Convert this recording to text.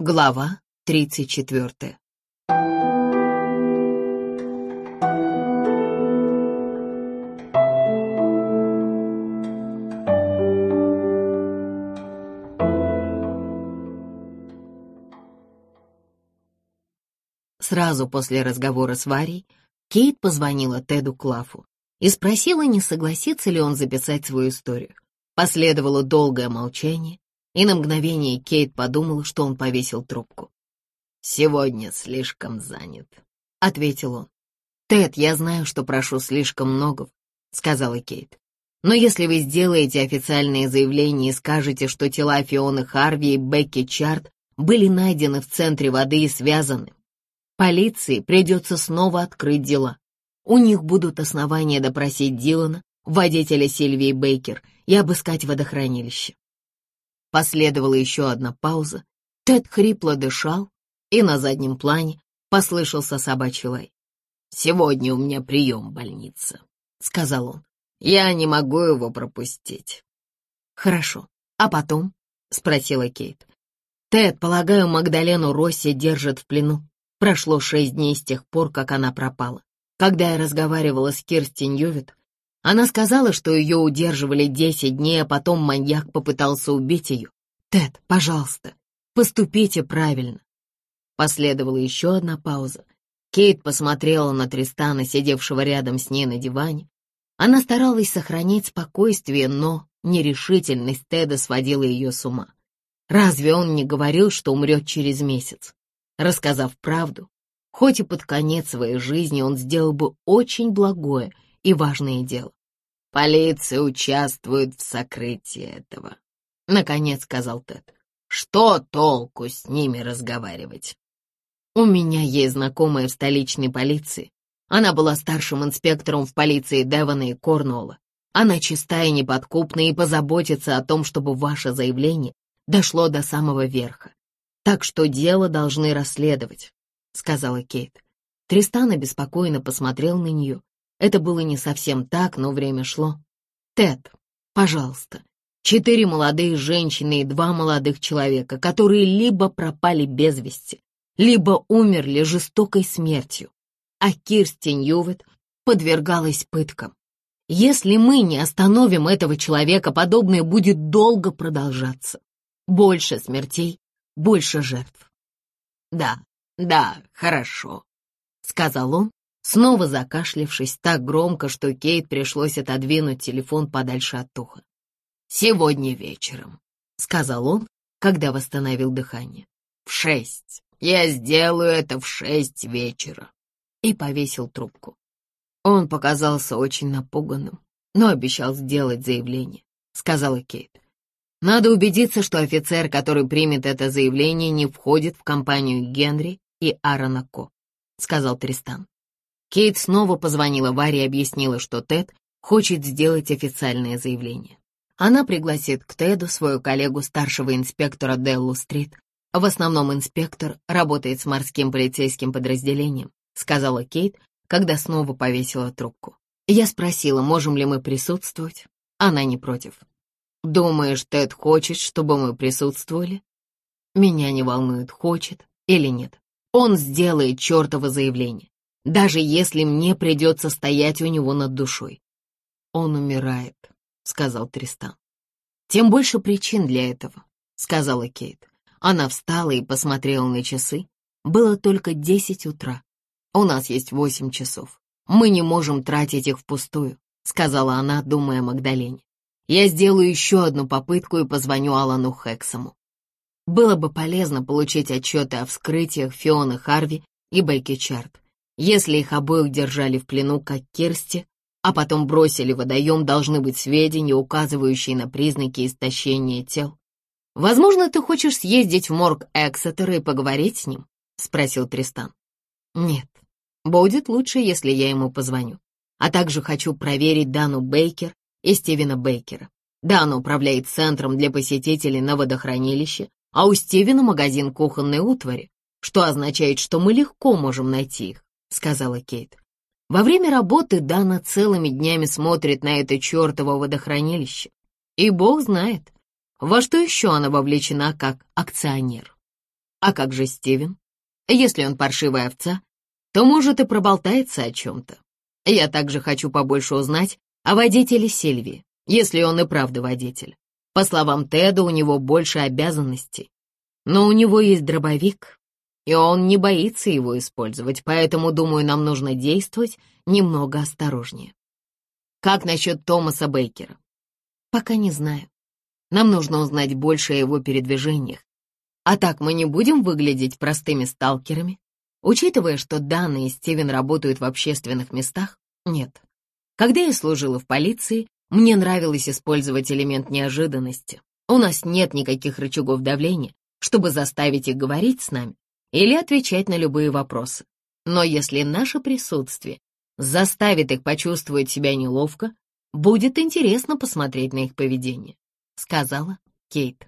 Глава 34 Сразу после разговора с Варей Кейт позвонила Теду Клафу и спросила, не согласится ли он записать свою историю. Последовало долгое молчание, и на мгновение Кейт подумала, что он повесил трубку. «Сегодня слишком занят», — ответил он. «Тед, я знаю, что прошу слишком много», — сказала Кейт. «Но если вы сделаете официальное заявление и скажете, что тела Фионы Харви и Бекки Чарт были найдены в центре воды и связаны, полиции придется снова открыть дела. У них будут основания допросить Дилана, водителя Сильвии Бейкер, и обыскать водохранилище. Последовала еще одна пауза. Тед хрипло дышал, и на заднем плане послышался собачий лай. «Сегодня у меня прием в больнице», — сказал он. «Я не могу его пропустить». «Хорошо. А потом?» — спросила Кейт. «Тед, полагаю, Магдалену Росси держат в плену. Прошло шесть дней с тех пор, как она пропала. Когда я разговаривала с Кирстин Ювит, она сказала, что ее удерживали десять дней, а потом маньяк попытался убить ее. «Тед, пожалуйста, поступите правильно». Последовала еще одна пауза. Кейт посмотрела на Тристана, сидевшего рядом с ней на диване. Она старалась сохранить спокойствие, но нерешительность Теда сводила ее с ума. Разве он не говорил, что умрет через месяц? Рассказав правду, хоть и под конец своей жизни он сделал бы очень благое — и важное дело. Полиция участвует в сокрытии этого, — наконец сказал Тед. Что толку с ними разговаривать? У меня есть знакомая в столичной полиции. Она была старшим инспектором в полиции Девона и Корнуолла. Она чистая и неподкупная и позаботится о том, чтобы ваше заявление дошло до самого верха. Так что дело должны расследовать, — сказала Кейт. Тристан обеспокоенно посмотрел на нее, это было не совсем так, но время шло. Тед, пожалуйста, четыре молодые женщины и два молодых человека, которые либо пропали без вести, либо умерли жестокой смертью, а Кирстин Ювет подвергалась пыткам. Если мы не остановим этого человека, подобное будет долго продолжаться. Больше смертей, больше жертв. Да, да, хорошо, — сказал он, снова закашлявшись так громко, что Кейт пришлось отодвинуть телефон подальше от уха. «Сегодня вечером», — сказал он, когда восстановил дыхание. «В шесть. Я сделаю это в шесть вечера». И повесил трубку. Он показался очень напуганным, но обещал сделать заявление, — сказала Кейт. Надо убедиться, что офицер, который примет это заявление, не входит в компанию Генри и Аарона Ко, — сказал Тристан. Кейт снова позвонила Варе и объяснила, что Тед хочет сделать официальное заявление. Она пригласит к Теду свою коллегу старшего инспектора Деллу Стрит. В основном инспектор работает с морским полицейским подразделением, сказала Кейт, когда снова повесила трубку. Я спросила, можем ли мы присутствовать. Она не против. «Думаешь, Тед хочет, чтобы мы присутствовали?» «Меня не волнует, хочет или нет. Он сделает чертово заявление даже если мне придется стоять у него над душой. «Он умирает», — сказал Тристан. «Тем больше причин для этого», — сказала Кейт. Она встала и посмотрела на часы. Было только десять утра. «У нас есть восемь часов. Мы не можем тратить их впустую», — сказала она, думая о Магдалене. «Я сделаю еще одну попытку и позвоню Алану Хексому. Было бы полезно получить отчеты о вскрытиях Фионы Харви и Бекки Чарт. Если их обоих держали в плену, как Кирсти, а потом бросили в водоем, должны быть сведения, указывающие на признаки истощения тел. «Возможно, ты хочешь съездить в морг Эксетера и поговорить с ним?» — спросил Тристан. «Нет, будет лучше, если я ему позвоню. А также хочу проверить Дану Бейкер и Стивена Бейкера. Дана управляет центром для посетителей на водохранилище, а у Стивена магазин кухонной утвари, что означает, что мы легко можем найти их. — сказала Кейт. Во время работы Дана целыми днями смотрит на это чертово водохранилище. И бог знает, во что еще она вовлечена как акционер. А как же Стивен? Если он паршивая овца, то, может, и проболтается о чем-то. Я также хочу побольше узнать о водителе Сильвии, если он и правда водитель. По словам Теда, у него больше обязанностей. Но у него есть дробовик, и он не боится его использовать, поэтому, думаю, нам нужно действовать немного осторожнее. Как насчет Томаса Бейкера? Пока не знаю. Нам нужно узнать больше о его передвижениях. А так мы не будем выглядеть простыми сталкерами. Учитывая, что Дана и Стивен работают в общественных местах, нет. Когда я служила в полиции, мне нравилось использовать элемент неожиданности. У нас нет никаких рычагов давления, чтобы заставить их говорить с нами или отвечать на любые вопросы. Но если наше присутствие заставит их почувствовать себя неловко, будет интересно посмотреть на их поведение», — сказала Кейт.